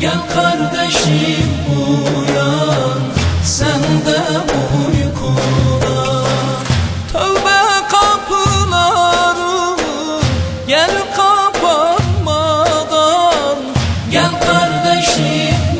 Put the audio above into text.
Gel kardeşim uyan Sen de uykuda Tövbe kapıları Gel kapanmadan. Gel kardeşim